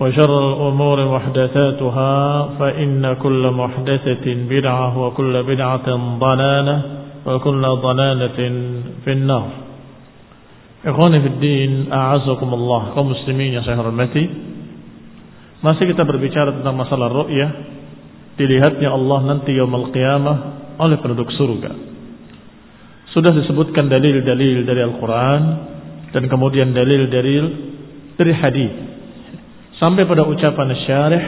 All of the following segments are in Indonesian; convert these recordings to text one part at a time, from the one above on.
وشر الأمور محدثاتها فإن كل محدثة بدعة وكل بدعة ضلالة وكل ضلالة في النار Ikhwani fi din, a'azakumullah, kaum muslimin yang saya hormati. Masih kita berbicara tentang masalah ru'yah, dilihatnya Allah nanti yaumul qiyamah oleh penduduk surga. Sudah disebutkan dalil-dalil dari Al-Quran dan kemudian dalil-dalil dari hadis sampai pada ucapan syarih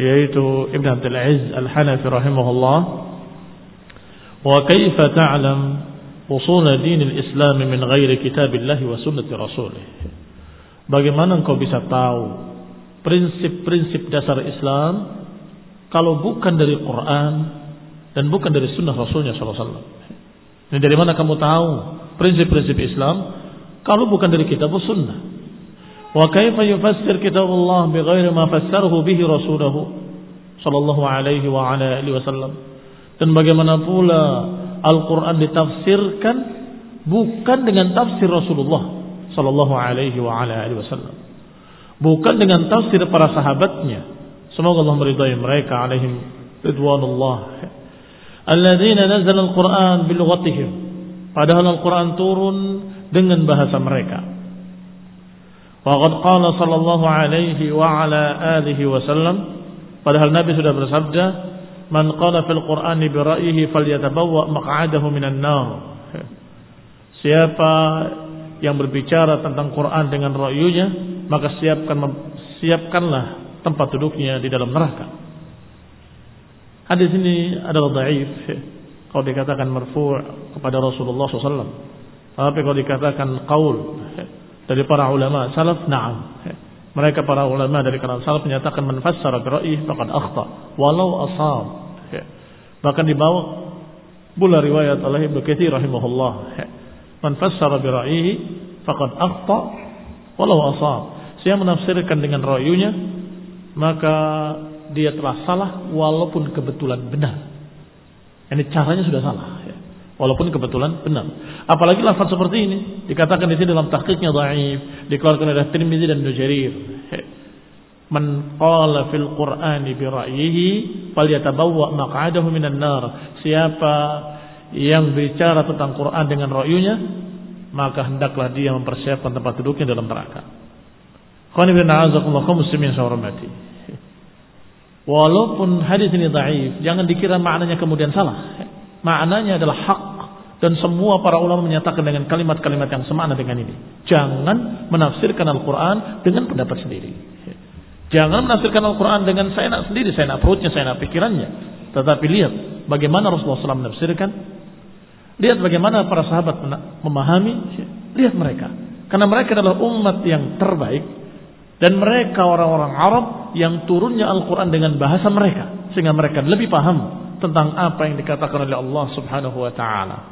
yaitu Ibn Abdul Aziz Al-Hanafi rahimahullah wa kaifa ta'lam usul din al-Islam min ghairi kitabillah wa sunnati rasulih Bagaimana engkau bisa tahu prinsip-prinsip dasar Islam kalau bukan dari Quran dan bukan dari sunnah Rasulnya SAW. Ini dari mana kamu tahu prinsip-prinsip Islam kalau bukan dari kitab sunnah? Wa yufassir kitab Allah bighairi ma fassarahu bihi rasuluhu sallallahu alaihi wa ala alihi wasallam. Dan bagaimana pula Al-Qur'an ditafsirkan bukan dengan tafsir Rasulullah sallallahu alaihi wa ala alihi wasallam. Bukan dengan tafsir para sahabatnya. Semoga Allah meridai mereka alaihim ridwanullah. Alladzina nazzala al-Qur'an bilughatihim. Padahal Al-Qur'an turun dengan bahasa mereka. Waqad qala sallallahu alaihi wa ala alihi wasallam padahal Nabi sudah bersabda man qala fil Qur'ani bi ra'yihi falyatabawwa maq'adahu minan nar. Siapa yang berbicara tentang Quran dengan ra'yunya maka siapkan siapkanlah tempat duduknya di dalam neraka. Hadis ini adalah dhaif kalau dikatakan marfu' kepada Rasulullah SAW. Tapi kalau dikatakan qaul dari para ulama salaf, na'am. Mereka para ulama dari kalangan salaf menyatakan man bi ra'yih faqad akhta walau asab. Bahkan dibawa pula riwayat oleh Ibnu Katsir rahimahullah. Man fassara bi ra'yihi faqad akhta walau asab. Saya menafsirkan dengan ra'yunya maka dia telah salah walaupun kebetulan benar. Ini caranya sudah salah. Walaupun kebetulan benar. Apalagi lafaz seperti ini dikatakan di sini dalam tahqiqnya dhaif, dikeluarkan oleh Tirmizi dan Nujarir. Man qala fil Qur'ani bi ra'yihi falyatabawwa maq'adahu minan nar. Siapa yang bicara tentang Quran dengan ra'yunya, maka hendaklah dia mempersiapkan tempat duduknya dalam neraka. Qani bin a'azakumullah. Walaupun hadis ini dhaif, jangan dikira maknanya kemudian salah. Maknanya adalah hak dan semua para ulama menyatakan dengan kalimat-kalimat yang semakna dengan ini. Jangan menafsirkan Al-Quran dengan pendapat sendiri. Jangan menafsirkan Al-Quran dengan saya nak sendiri, saya nak perutnya, saya nak pikirannya. Tetapi lihat bagaimana Rasulullah SAW menafsirkan. Lihat bagaimana para sahabat memahami. Lihat mereka. Karena mereka adalah umat yang terbaik. Dan mereka orang-orang Arab yang turunnya Al-Quran dengan bahasa mereka. Sehingga mereka lebih paham tentang apa yang dikatakan oleh Allah subhanahu wa ta'ala.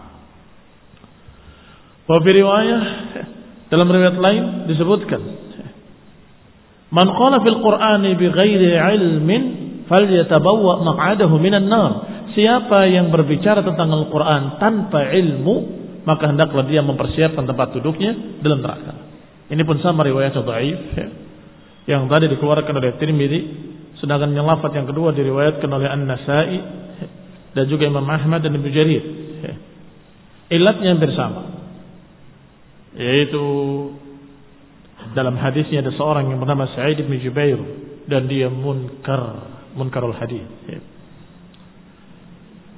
Wabi riwayah, dalam riwayat lain disebutkan. Man qala fil Qur'ani bi ghairi ilmin falyatabawwa maq'adahu minan nar. Siapa yang berbicara tentang Al-Quran tanpa ilmu, maka hendaklah dia mempersiapkan tempat duduknya dalam neraka. Ini pun sama riwayat dhaif ya. yang tadi dikeluarkan oleh Tirmidzi, sedangkan yang lafaz yang kedua diriwayatkan oleh An-Nasa'i dan juga Imam Ahmad dan Ibnu Jarir. Ya. Ilatnya hampir sama. Yaitu dalam hadisnya ada seorang yang bernama Sa'id bin Jubair dan dia munkar, munkarul hadis.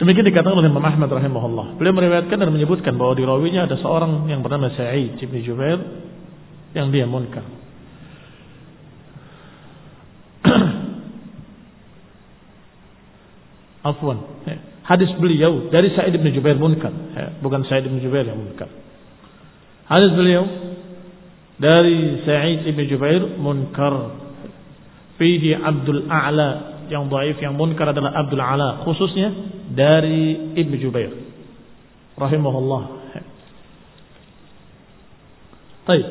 Demikian dikatakan oleh Imam Ahmad rahimahullah. Beliau meriwayatkan dan menyebutkan bahwa di rawinya ada seorang yang bernama Sa'id bin Jubair yang dia munkar. Afwan. Hadis beliau dari Sa'id bin Jubair munkar, bukan Sa'id bin Jubair yang munkar. Hadis beliau dari Sa'id bin Jubair munkar. Fihi Abdul A'la yang dhaif yang munkar adalah Abdul Ala khususnya dari Ibnu Jubair rahimahullah. Baik.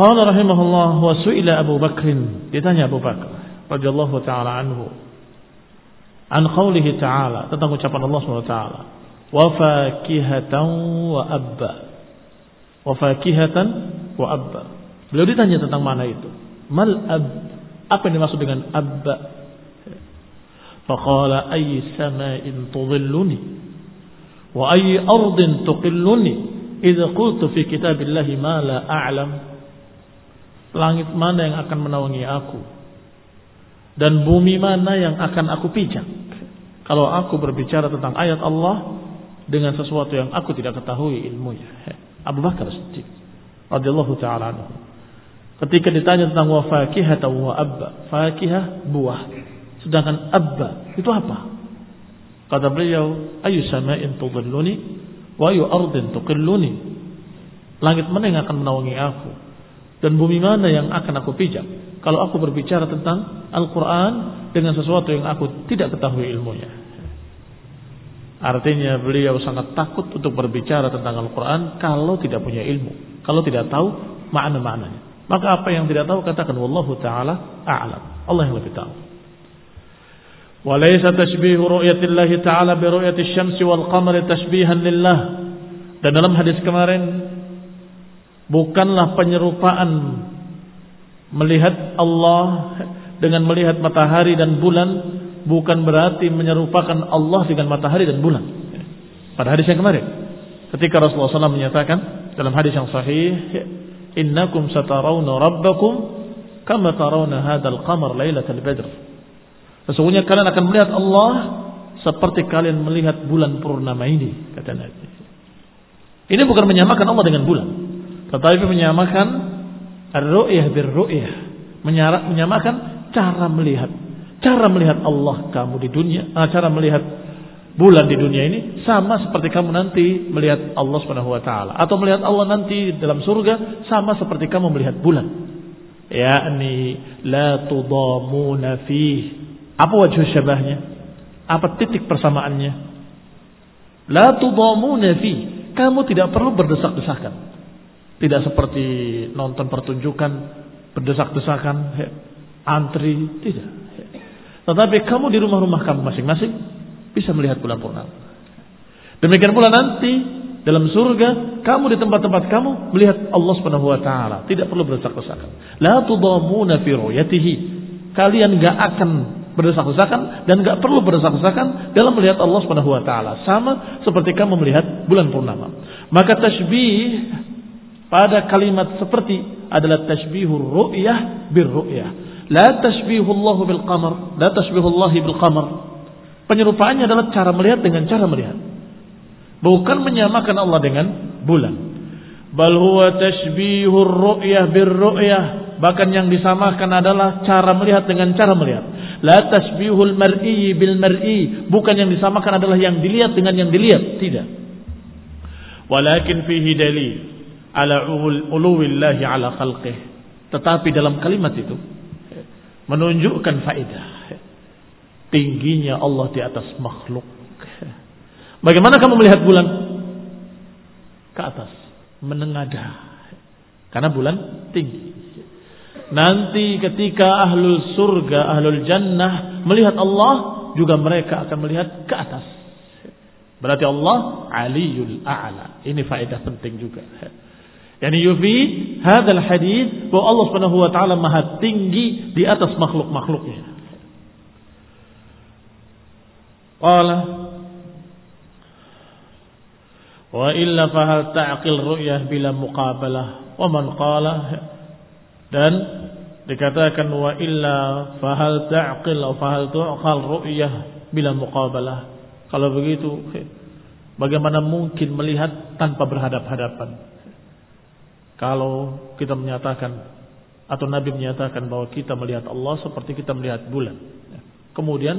Qala rahimahullah wa su'ila Abu Bakr ditanya Abu Bakar radhiyallahu taala anhu an qaulihi ta'ala tentang ucapan Allah Subhanahu wa taala wa fakihatan wa abba wa fakihatan wa abba beliau ditanya tentang mana itu mal ab apa yang dimaksud dengan abba? Faqala ayy sama'in tudhilluni wa ayy ardin tuqilluni idza qultu fi kitabillahi ma la a'lam. Langit mana yang akan menaungi aku? Dan bumi mana yang akan aku pijak? Kalau aku berbicara tentang ayat Allah dengan sesuatu yang aku tidak ketahui ilmunya. Abu Bakar Siddiq radhiyallahu taala anhu. Ketika ditanya tentang wa fakihah atau wa abba, fakihah buah. Sedangkan abba itu apa? Kata beliau, ayu sama'in tudilluni wa ayu ardin tuqilluni. Langit mana yang akan menaungi aku? Dan bumi mana yang akan aku pijak? Kalau aku berbicara tentang Al-Quran dengan sesuatu yang aku tidak ketahui ilmunya. Artinya beliau sangat takut untuk berbicara tentang Al-Quran kalau tidak punya ilmu. Kalau tidak tahu makna-maknanya. Maka apa yang tidak tahu katakan wallahu taala a'lam. Allah yang lebih tahu. Tashbihu ru'yatillahi ta'ala bi ru'yati syamsi wal qamari tashbihan lillah. Dan dalam hadis kemarin bukanlah penyerupaan melihat Allah dengan melihat matahari dan bulan bukan berarti menyerupakan Allah dengan matahari dan bulan. Pada hadis yang kemarin ketika Rasulullah SAW menyatakan dalam hadis yang sahih innakum satarawna rabbakum kama tarawna hadzal qamar lailatal badr. Sesungguhnya kalian akan melihat Allah seperti kalian melihat bulan purnama ini kata Nabi. Ini bukan menyamakan Allah dengan bulan, tetapi menyamakan ar-ru'yah bir-ru'yah, menyamakan cara melihat. Cara melihat Allah kamu di dunia, ah, cara melihat bulan di dunia ini sama seperti kamu nanti melihat Allah Subhanahu wa taala atau melihat Allah nanti dalam surga sama seperti kamu melihat bulan. Yakni la tudamuna fi. Apa wajah syabahnya? Apa titik persamaannya? La tudamuna fi. Kamu tidak perlu berdesak-desakan. Tidak seperti nonton pertunjukan berdesak-desakan, antri, tidak. Tetapi kamu di rumah-rumah kamu masing-masing bisa melihat bulan purnama. Demikian pula nanti dalam surga kamu di tempat-tempat kamu melihat Allah Subhanahu wa taala, tidak perlu berdesak-desakan. La tudamuna fi ru'yatihi. Kalian enggak akan berdesak-desakan dan enggak perlu berdesak-desakan dalam melihat Allah Subhanahu wa taala, sama seperti kamu melihat bulan purnama. Maka tasbih pada kalimat seperti adalah tasbihur ru'yah bir ru'yah. La tashbihullahu bil qamar, la tashbihullahi bil qamar. Penyerupaannya adalah cara melihat dengan cara melihat. Bukan menyamakan Allah dengan bulan. Bal huwa tashbihur ru'yah bir ru'yah. Bahkan yang disamakan adalah cara melihat dengan cara melihat. La tasbihul mar'i bil mar'i. Bukan yang disamakan adalah yang dilihat dengan yang dilihat. Tidak. Walakin fihi dalil ala uluwillahi ala khalqih. Tetapi dalam kalimat itu menunjukkan faedah tingginya Allah di atas makhluk. Bagaimana kamu melihat bulan? Ke atas, menengadah. Karena bulan tinggi. Nanti ketika ahlul surga, ahlul jannah melihat Allah, juga mereka akan melihat ke atas. Berarti Allah aliyul a'la. Ini faedah penting juga. Yani yufi hadal hadis bahwa Allah Subhanahu wa taala maha tinggi di atas makhluk-makhluknya. Qala wa illa fahal ta'qil ru'yah bila muqabalah wa man qala dan dikatakan wa illa fahal ta'qil atau fahal tu'qal ru'yah bila muqabalah. Kalau begitu bagaimana mungkin melihat tanpa berhadap-hadapan? Kalau kita menyatakan atau Nabi menyatakan bahwa kita melihat Allah seperti kita melihat bulan. Kemudian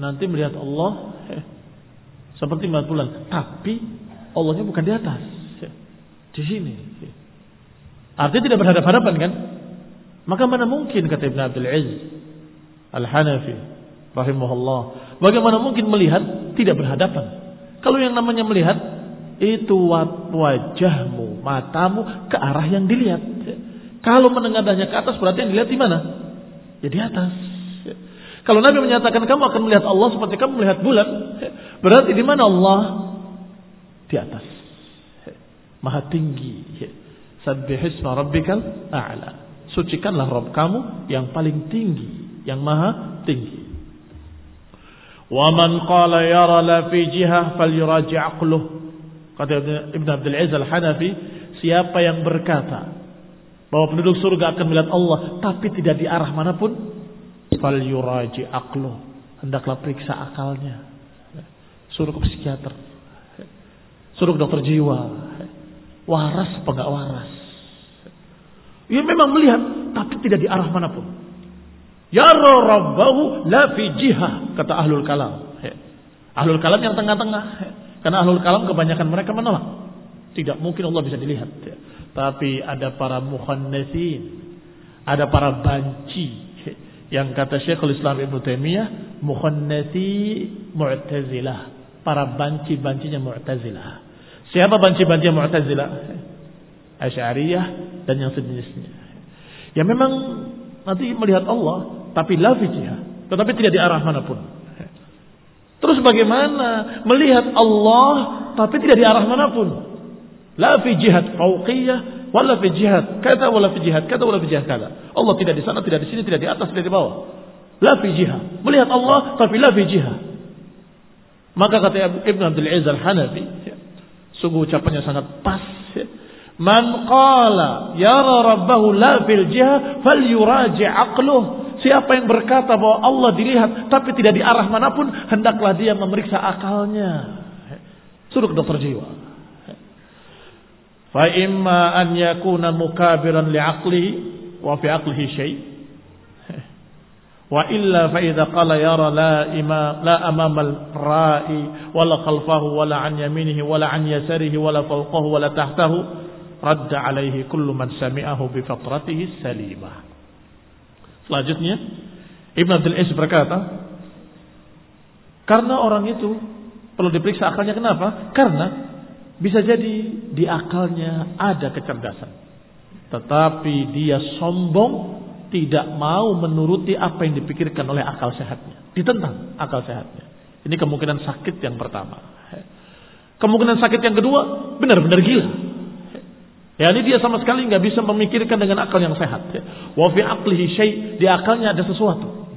nanti melihat Allah eh, seperti melihat bulan, tapi Allahnya bukan di atas, di sini. Artinya tidak berhadapan-hadapan kan? Maka mana mungkin kata Ibn Abdul Aziz Al-Hanafi rahimahullah, bagaimana mungkin melihat tidak berhadapan? Kalau yang namanya melihat itu wajahmu, matamu ke arah yang dilihat. Kalau menengadahnya ke atas berarti yang dilihat di mana? Ya di atas. Kalau Nabi menyatakan kamu akan melihat Allah seperti kamu melihat bulan, berarti di mana Allah? Di atas. Maha tinggi. Sabbihisma rabbikal a'la. Sucikanlah Rabb kamu yang paling tinggi, yang maha tinggi. Wa man qala yara la fi jihah falyuraji'. Kata Ibn Abdul Aziz Al-Hanafi, siapa yang berkata bahwa penduduk surga akan melihat Allah tapi tidak di arah mana pun, fal yuraji aqlu. Hendaklah periksa akalnya. Suruh ke psikiater. Suruh ke dokter jiwa. Waras apa enggak waras? Ia memang melihat tapi tidak di arah mana pun. Ya rabbahu la fi jihah kata ahlul kalam. Ahlul kalam yang tengah-tengah. Karena ahlul kalam kebanyakan mereka menolak. Tidak mungkin Allah bisa dilihat. Tapi ada para muhannasin. Ada para banci. Yang kata Syekhul Islam Ibn Taimiyah. Muhannasi mu'tazilah. Para banci-bancinya mu'tazilah. Siapa banci-banci mu'tazilah? Asy'ariyah dan yang sejenisnya. Ya memang nanti melihat Allah. Tapi la Tetapi tidak di arah mana pun. Terus bagaimana melihat Allah tapi tidak di arah mana pun? La fi jihad fauqiyah wala fi jihad kata wala fi jihad kata wala fi jihad kata. Allah tidak di sana, tidak di sini, tidak di atas, tidak di bawah. La fi jihad. Melihat Allah tapi la fi jihad. Maka kata Ibn Abdul Aziz Al-Hanafi, sungguh ucapannya sangat pas. Man qala yara rabbahu la fil jihad falyuraji aqluh Siapa yang berkata bahwa Allah dilihat tapi tidak di arah mana pun, hendaklah dia memeriksa akalnya. Suruh ke dokter jiwa. Fa imma an yakuna mukabiran li aqlihi wa fi aqlihi syai. Wa illa fa idza qala yara la ima la amama al-ra'i wala khalfahu wala an yaminihi wala an yasarihi wala fawqahu wala tahtahu radda alaihi kullu man sami'ahu bi fatratihi salimah. Selanjutnya, Ibn Abdul Is berkata, karena orang itu perlu diperiksa akalnya kenapa? Karena bisa jadi di akalnya ada kecerdasan. Tetapi dia sombong tidak mau menuruti apa yang dipikirkan oleh akal sehatnya. Ditentang akal sehatnya. Ini kemungkinan sakit yang pertama. Kemungkinan sakit yang kedua benar-benar gila. Ya ini dia sama sekali nggak bisa memikirkan dengan akal yang sehat. Wa fi aqlihi syai' di akalnya ada sesuatu.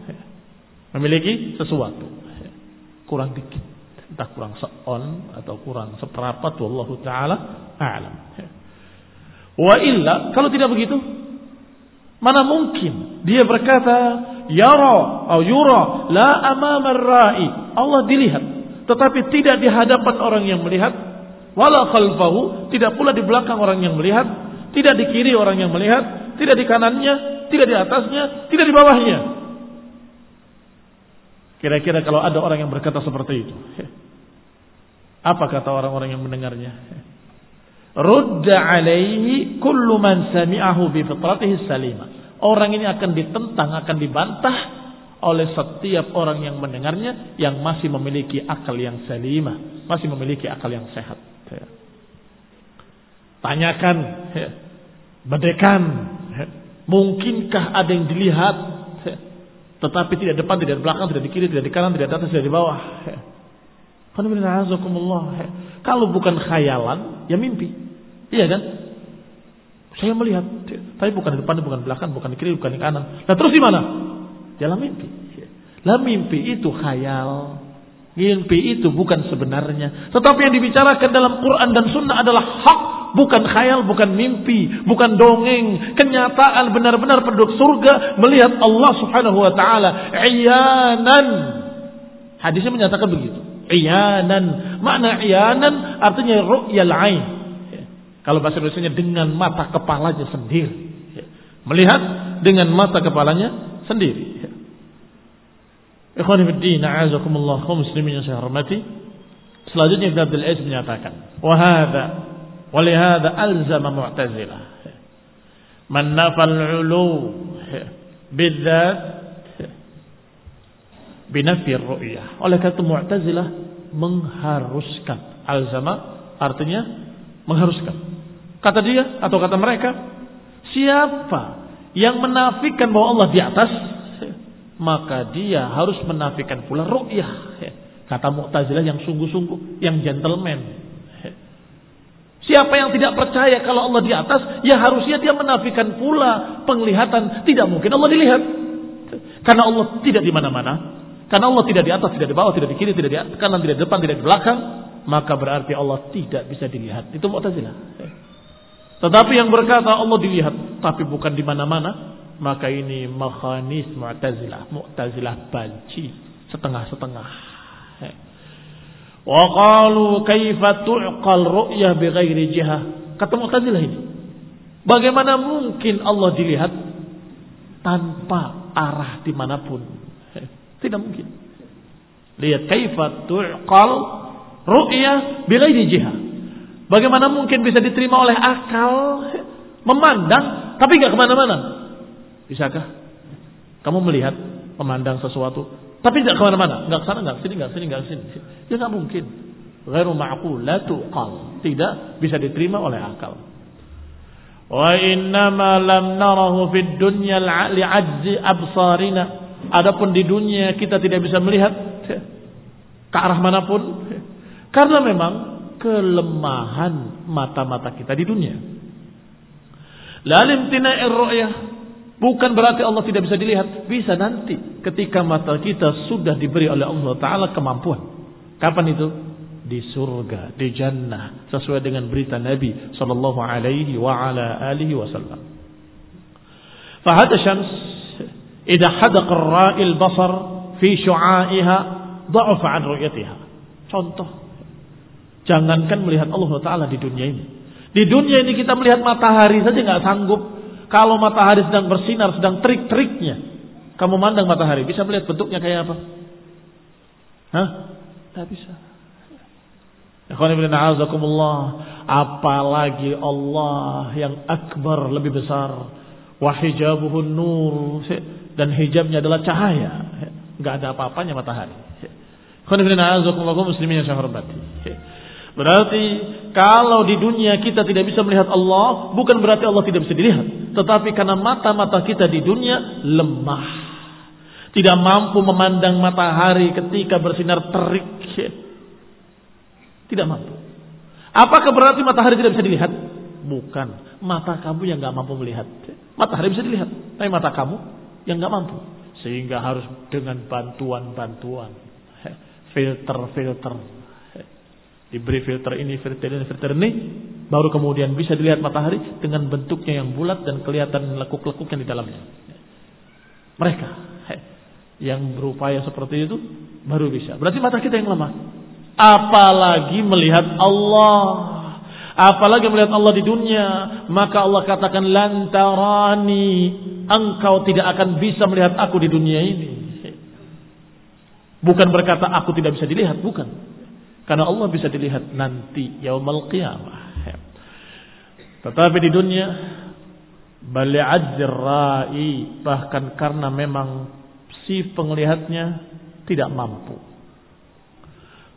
Memiliki sesuatu. Kurang dikit. Entah kurang seon atau kurang seperapat wallahu taala a'lam. Wa illa kalau tidak begitu mana mungkin dia berkata yara atau yura la amama rai Allah dilihat tetapi tidak di hadapan orang yang melihat Wala khalfahu, tidak pula di belakang orang yang melihat, tidak di kiri orang yang melihat, tidak di kanannya, tidak di atasnya, tidak di bawahnya. Kira-kira kalau ada orang yang berkata seperti itu, apa kata orang-orang yang mendengarnya? Rudda alaihi kullu man sami'ahu bi fitratihi salima. Orang ini akan ditentang, akan dibantah oleh setiap orang yang mendengarnya yang masih memiliki akal yang salimah, masih memiliki akal yang sehat. Tanyakan, bedekan, mungkinkah ada yang dilihat tetapi tidak depan, tidak belakang, tidak di kiri, tidak di kanan, tidak di atas, tidak di bawah. Kalau bukan khayalan, ya mimpi. Iya kan? Saya melihat, tapi bukan di depan, bukan di belakang, bukan di kiri, bukan di kanan. Nah terus di mana? Dalam mimpi. Lah mimpi itu khayal. Mimpi itu bukan sebenarnya. Tetapi yang dibicarakan dalam Quran dan Sunnah adalah hak. Bukan khayal, bukan mimpi, bukan dongeng. Kenyataan benar-benar penduduk surga melihat Allah subhanahu wa ta'ala. Iyanan. Hadisnya menyatakan begitu. Iyanan. Makna iyanan artinya ru'yal ain. Kalau bahasa Indonesia dengan mata kepalanya sendiri. Melihat dengan mata kepalanya sendiri. Ikhwan Fiddin, a'azakumullah, kaum muslimin yang saya hormati. Selanjutnya Ibn Abdul Aziz menyatakan, wahada, walihada alzama mu'tazilah. Man nafal ulu bidzat binafir ru'yah. Oleh kata mu'tazilah mengharuskan. Alzama artinya mengharuskan. Kata dia atau kata mereka, siapa yang menafikan bahwa Allah di atas, maka dia harus menafikan pula ru'yah. Kata Mu'tazilah yang sungguh-sungguh, yang gentleman. Siapa yang tidak percaya kalau Allah di atas, ya harusnya dia menafikan pula penglihatan. Tidak mungkin Allah dilihat. Karena Allah tidak di mana-mana. Karena Allah tidak di atas, tidak di bawah, tidak di kiri, tidak di kanan, tidak di depan, tidak di belakang. Maka berarti Allah tidak bisa dilihat. Itu Mu'tazilah. Tetapi yang berkata Allah dilihat, tapi bukan di mana-mana maka ini makhanis Mu'tazilah. Mu'tazilah banci setengah-setengah. Wa qalu kaifa tu'qal ru'yah bighairi jihah. Kata Mu'tazilah ini. Bagaimana mungkin Allah dilihat tanpa arah di mana pun? Tidak mungkin. Lihat kaifa tu'qal ru'yah bighairi jihah. Bagaimana mungkin bisa diterima oleh akal memandang tapi nggak ke mana-mana? Bisakah kamu melihat, memandang sesuatu, tapi tidak ke mana-mana, nggak sana, nggak sini, nggak sini, nggak sini. Ya nggak mungkin. Ghairu ma'qulatu qal. Tidak bisa diterima oleh akal. Wa innama lam narahu fid dunya li'ajzi absarina. Adapun di dunia kita tidak bisa melihat ke arah mana pun karena memang kelemahan mata-mata kita di dunia. Lalim tina'ir ru'yah Bukan berarti Allah tidak bisa dilihat. Bisa nanti ketika mata kita sudah diberi oleh Allah Ta'ala kemampuan. Kapan itu? Di surga, di jannah. Sesuai dengan berita Nabi Sallallahu Alaihi wa ala alihi wasallam. Fahada syams. Ida hadaq ra'il basar fi syu'a'iha da'ufa an ru'yatiha. Contoh. Jangankan melihat Allah Ta'ala di dunia ini. Di dunia ini kita melihat matahari saja nggak sanggup kalau matahari sedang bersinar, sedang terik-teriknya, kamu mandang matahari, bisa melihat bentuknya kayak apa? Hah? Tidak bisa. Apalagi Allah yang akbar lebih besar. Wahijabuhun nur. Dan hijabnya adalah cahaya. Gak ada apa-apanya matahari. Berarti kalau di dunia kita tidak bisa melihat Allah, bukan berarti Allah tidak bisa dilihat. Tetapi karena mata-mata kita di dunia lemah. Tidak mampu memandang matahari ketika bersinar terik. Tidak mampu. Apakah berarti matahari tidak bisa dilihat? Bukan. Mata kamu yang gak mampu melihat. Matahari bisa dilihat. Tapi mata kamu yang gak mampu. Sehingga harus dengan bantuan-bantuan. Filter-filter diberi filter ini, filter ini, filter ini, baru kemudian bisa dilihat matahari dengan bentuknya yang bulat dan kelihatan lekuk-lekuk yang di dalamnya. Mereka yang berupaya seperti itu baru bisa. Berarti mata kita yang lemah. Apalagi melihat Allah. Apalagi melihat Allah di dunia. Maka Allah katakan lantarani. Engkau tidak akan bisa melihat aku di dunia ini. Bukan berkata aku tidak bisa dilihat, bukan. Karena Allah bisa dilihat nanti yaumal qiyamah. Tetapi di dunia bali'adzir ra'i bahkan karena memang si penglihatnya tidak mampu.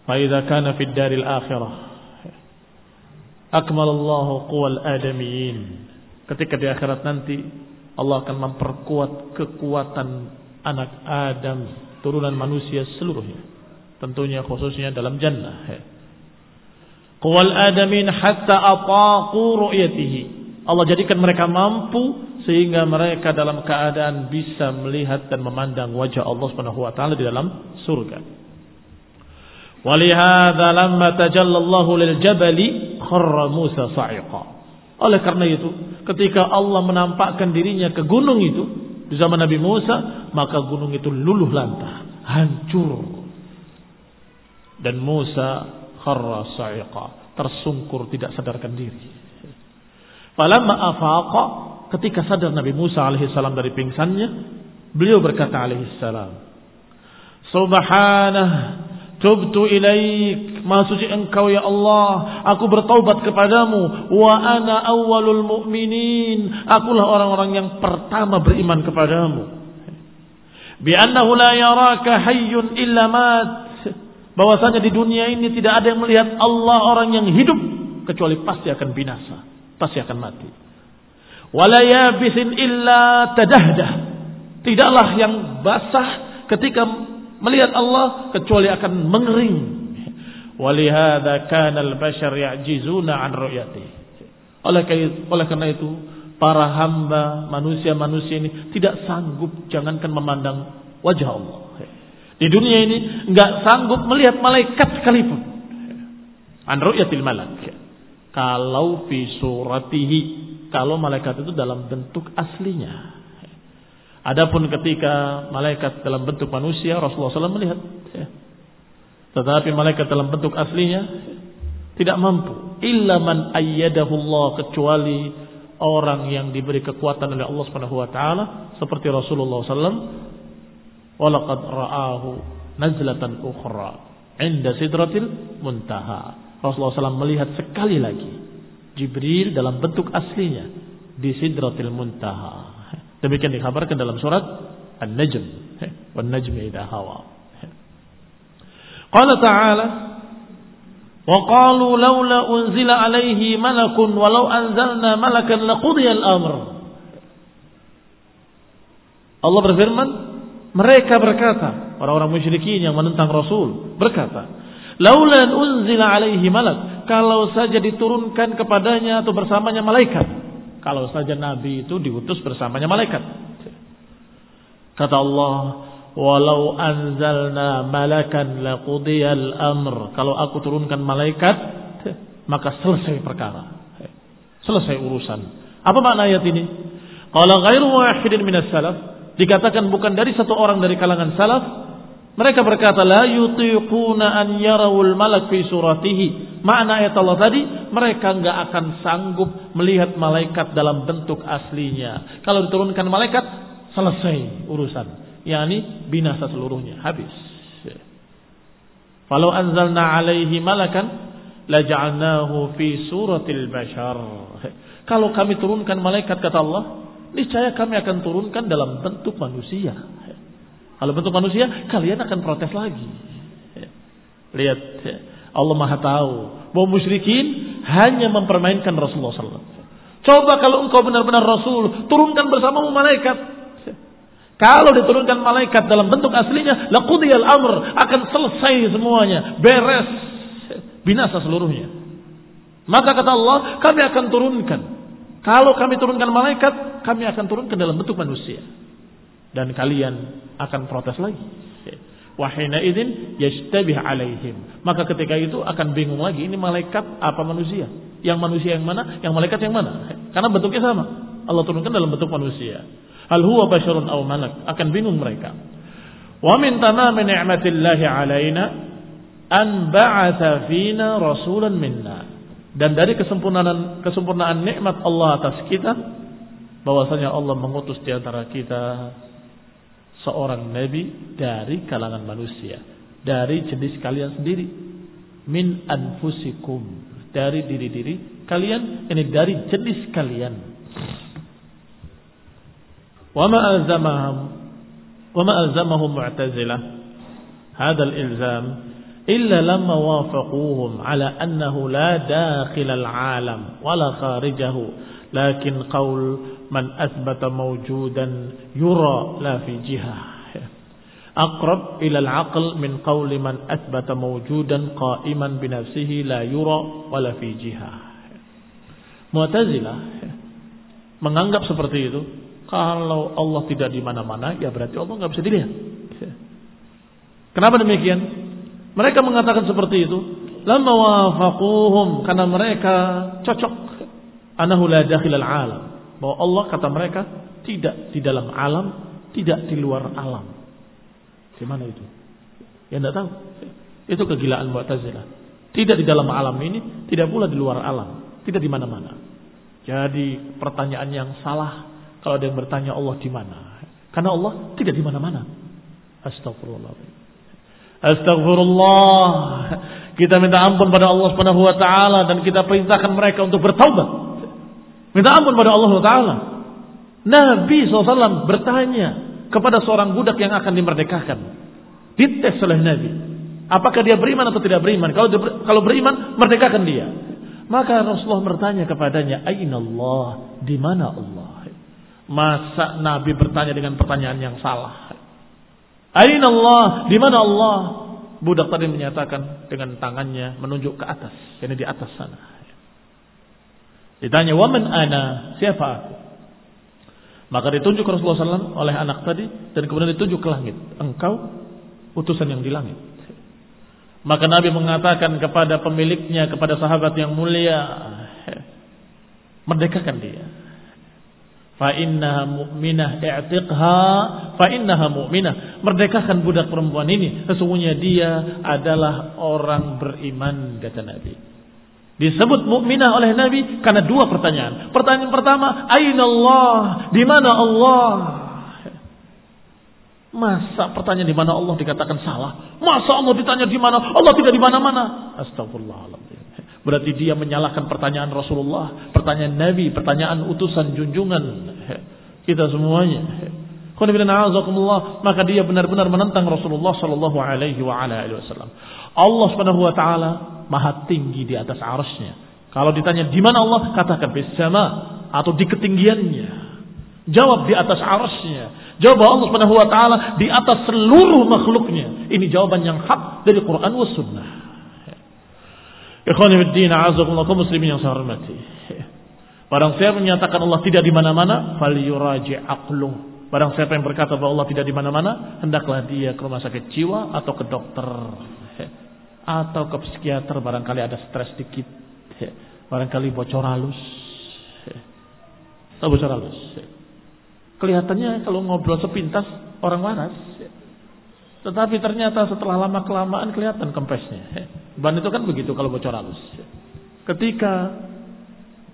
Fa'idha kana fid daril akhirah akmalallahu quwal adamiyin. Ketika di akhirat nanti Allah akan memperkuat kekuatan anak Adam, turunan manusia seluruhnya. Tentunya khususnya dalam jannah. Quwal adamin hatta ataqu ru'yatihi. Allah jadikan mereka mampu sehingga mereka dalam keadaan bisa melihat dan memandang wajah Allah Subhanahu wa taala di dalam surga. Walihada lamma tajallallahu lil jabali kharra Musa sa'iqa. Oleh karena itu, ketika Allah menampakkan dirinya ke gunung itu di zaman Nabi Musa, maka gunung itu luluh lantah, hancur. Dan Musa kharra sa'iqa, tersungkur tidak sadarkan diri. Falamma afaqa, ketika sadar Nabi Musa alaihissalam dari pingsannya, beliau berkata alaihissalam, Subhanah, tubtu ilaik, maha suci engkau ya Allah, aku bertaubat kepadamu, wa ana awwalul mu'minin, akulah orang-orang yang pertama beriman kepadamu. Bi annahu la yaraka hayyun illa mat, bahwasanya di dunia ini tidak ada yang melihat Allah orang yang hidup kecuali pasti akan binasa, pasti akan mati. Wala yabisin illa tadahdah. Tidaklah yang basah ketika melihat Allah kecuali akan mengering. Walihada kana al-bashar ya'jizuna an ru'yati. Oleh oleh karena itu para hamba manusia-manusia ini tidak sanggup jangankan memandang wajah Allah. Di dunia ini enggak sanggup melihat malaikat sekalipun. An ru'yatil malak. Kalau fi suratihi, kalau malaikat itu dalam bentuk aslinya. Adapun ketika malaikat dalam bentuk manusia, Rasulullah SAW melihat. Tetapi malaikat dalam bentuk aslinya tidak mampu. Illa man ayyadahu Allah kecuali orang yang diberi kekuatan oleh Allah Subhanahu wa taala seperti Rasulullah SAW Walaqad ra'ahu nazlatan ukhra inda sidratil muntaha. Rasulullah SAW melihat sekali lagi Jibril dalam bentuk aslinya di sidratil muntaha. Demikian dikabarkan dalam surat An-Najm. Wan najmi idha hawa. Qala ta'ala wa qalu laula unzila alaihi malakun walau anzalna malakan laqudiya al-amr. Allah berfirman, mereka berkata, orang-orang musyrikin yang menentang Rasul berkata, "Laulan unzila alaihi malak." Kalau saja diturunkan kepadanya atau bersamanya malaikat. Kalau saja nabi itu diutus bersamanya malaikat. Kata Allah, "Walau anzalna malakan laqudiyal amr." Kalau aku turunkan malaikat, maka selesai perkara. Selesai urusan. Apa makna ayat ini? Qala ghairu wahidin minas salaf dikatakan bukan dari satu orang dari kalangan salaf. Mereka berkata la yutiquna an yarawul malak fi suratihi. Makna ayat Allah tadi mereka enggak akan sanggup melihat malaikat dalam bentuk aslinya. Kalau diturunkan malaikat selesai urusan. Yakni binasa seluruhnya habis. Kalau anzalna alaihi malakan laja'alnahu fi suratil bashar. Kalau kami turunkan malaikat kata Allah niscaya kami akan turunkan dalam bentuk manusia. Kalau bentuk manusia, kalian akan protes lagi. Lihat, Allah Maha tahu bahwa musyrikin hanya mempermainkan Rasulullah SAW. Coba kalau engkau benar-benar Rasul, turunkan bersamamu malaikat. Kalau diturunkan malaikat dalam bentuk aslinya, laqudiyal amr akan selesai semuanya, beres, binasa seluruhnya. Maka kata Allah, kami akan turunkan kalau kami turunkan malaikat, kami akan turunkan dalam bentuk manusia. Dan kalian akan protes lagi. Wahina idin yashtabih alaihim. Maka ketika itu akan bingung lagi. Ini malaikat apa manusia? Yang manusia yang mana? Yang malaikat yang mana? Karena bentuknya sama. Allah turunkan dalam bentuk manusia. Hal huwa basyarun aw malak. Akan bingung mereka. Wa min tamami ni'matillahi alaina an ba'atha fina rasulan minna dan dari kesempurnaan kesempurnaan nikmat Allah atas kita bahwasanya Allah mengutus di antara kita seorang nabi dari kalangan manusia, dari jenis kalian sendiri. Min anfusikum, dari diri-diri kalian, ini dari jenis kalian. Wa ma alzamahum wa ma alzamahum mu'tazilah. Hadzal ilzam illa lamma wafaquhum ala annahu la dakhilal alam wala kharijahu lakin qaul man asbata mawjudan yura la fi jihah aqrab ila al-aql min qauli man asbata mawjudan qa'iman bi nafsihi la yura wala fi jihah Mu'tazilah menganggap seperti itu. Kalau Allah tidak di mana-mana ya berarti Allah nggak bisa dilihat. Kenapa demikian? Mereka mengatakan seperti itu lama wafaquhum karena mereka cocok anahu la dakhil al alam bahwa Allah kata mereka tidak di dalam alam, tidak di luar alam. Di mana itu? Ya tidak tahu. Itu kegilaan Mu'tazilah. Tidak di dalam alam ini, tidak pula di luar alam, tidak di mana-mana. Jadi pertanyaan yang salah kalau ada yang bertanya Allah di mana? Karena Allah tidak di mana-mana. Astagfirullah. Astagfirullah. Kita minta ampun pada Allah Subhanahu wa taala dan kita perintahkan mereka untuk bertaubat. Minta ampun pada Allah taala. Nabi SAW bertanya kepada seorang budak yang akan dimerdekakan. Dites oleh Nabi. Apakah dia beriman atau tidak beriman? Kalau kalau beriman, merdekakan dia. Maka Rasulullah bertanya kepadanya, Aina Allah? Di mana Allah? Masa Nabi bertanya dengan pertanyaan yang salah? Aina Allah? Di mana Allah? Budak tadi menyatakan dengan tangannya menunjuk ke atas, ini di atas sana. Ditanya, "Waman ana?" Siapa aku? Maka ditunjuk Rasulullah SAW oleh anak tadi dan kemudian ditunjuk ke langit. Engkau utusan yang di langit. Maka Nabi mengatakan kepada pemiliknya, kepada sahabat yang mulia, merdekakan dia. Fa innaha mu'minah i'tiqha fa innaha mu'minah. Merdekakan budak perempuan ini, sesungguhnya dia adalah orang beriman kata Nabi. Disebut mukminah oleh Nabi karena dua pertanyaan. Pertanyaan pertama, Aina Allah? Di mana Allah? Masa pertanyaan di mana Allah dikatakan salah? Masa Allah ditanya di mana? Allah tidak di mana-mana. Astagfirullahaladzim. Berarti dia menyalahkan pertanyaan Rasulullah, pertanyaan Nabi, pertanyaan utusan junjungan kita semuanya. Maka dia benar-benar menentang Rasulullah Sallallahu Alaihi Wasallam. Allah Subhanahu Wa Taala maha tinggi di atas arasnya. Kalau ditanya di mana Allah, katakan bersama atau di ketinggiannya. Jawab di atas arasnya. Jawab Allah Subhanahu Wa Taala di atas seluruh makhluknya. Ini jawaban yang hak dari Quran was Sunnah. Ikhwan fillah, azakumullah muslimin yang saya hormati. Barang siapa menyatakan Allah tidak di mana-mana, fal yuraji aqluh. Barang siapa yang berkata bahwa Allah tidak di mana-mana, hendaklah dia ke rumah sakit jiwa atau ke dokter atau ke psikiater barangkali ada stres dikit. Barangkali bocor halus. Tahu bocor halus? Kelihatannya kalau ngobrol sepintas orang waras. Tetapi ternyata setelah lama kelamaan kelihatan kempesnya. Ban itu kan begitu kalau bocor halus. Ketika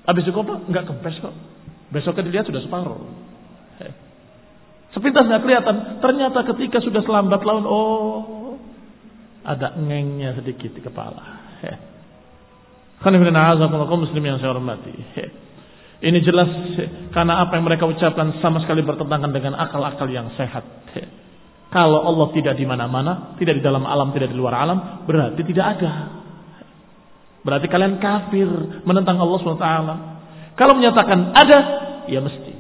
Habis itu apa? Enggak kempes kok. Besoknya dilihat sudah separuh. Sepintas nggak kelihatan. Ternyata ketika sudah selambat laun, oh ada ngengnya sedikit di kepala. muslim yang saya hormati. Ini jelas karena apa yang mereka ucapkan sama sekali bertentangan dengan akal-akal yang sehat. Kalau Allah tidak di mana-mana, tidak di dalam alam, tidak di luar alam, berarti tidak ada. Berarti kalian kafir menentang Allah SWT. Kalau menyatakan ada, ya mesti.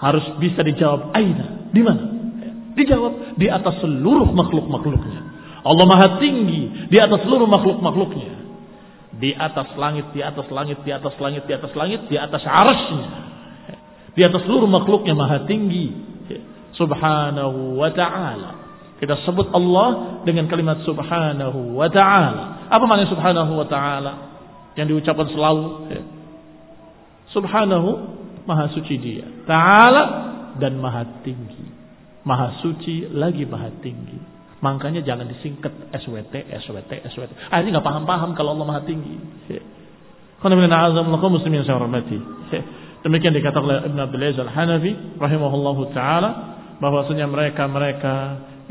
Harus bisa dijawab aina. Di mana? Dijawab di atas seluruh makhluk-makhluknya. Allah maha tinggi di atas seluruh makhluk-makhluknya. Di atas langit, di atas langit, di atas langit, di atas langit, di atas arasnya. Di atas seluruh makhluknya maha tinggi. Subhanahu wa ta'ala. Kita sebut Allah dengan kalimat subhanahu wa ta'ala. Apa makna subhanahu wa ta'ala? Yang diucapkan selalu. Ya. Subhanahu, maha suci dia. Ta'ala dan maha tinggi. Maha suci lagi maha tinggi. Makanya jangan disingkat SWT, SWT, SWT. Ah ini gak paham-paham kalau Allah maha tinggi. Ya. Ya. Demikian dikatakan oleh Ibn Abdul Aziz Al-Hanafi rahimahullahu taala bahwasanya mereka-mereka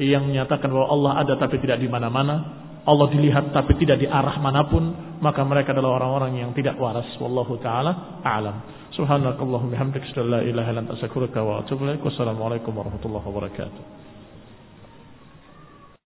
yang menyatakan bahwa Allah ada tapi tidak di mana-mana, Allah dilihat tapi tidak di arah mana pun, maka mereka adalah orang-orang yang tidak waras. Wallahu taala a'lam. Subhanakallahumma an la ilaha illa anta astaghfiruka wa atubu ilaik. Wassalamualaikum warahmatullahi wabarakatuh.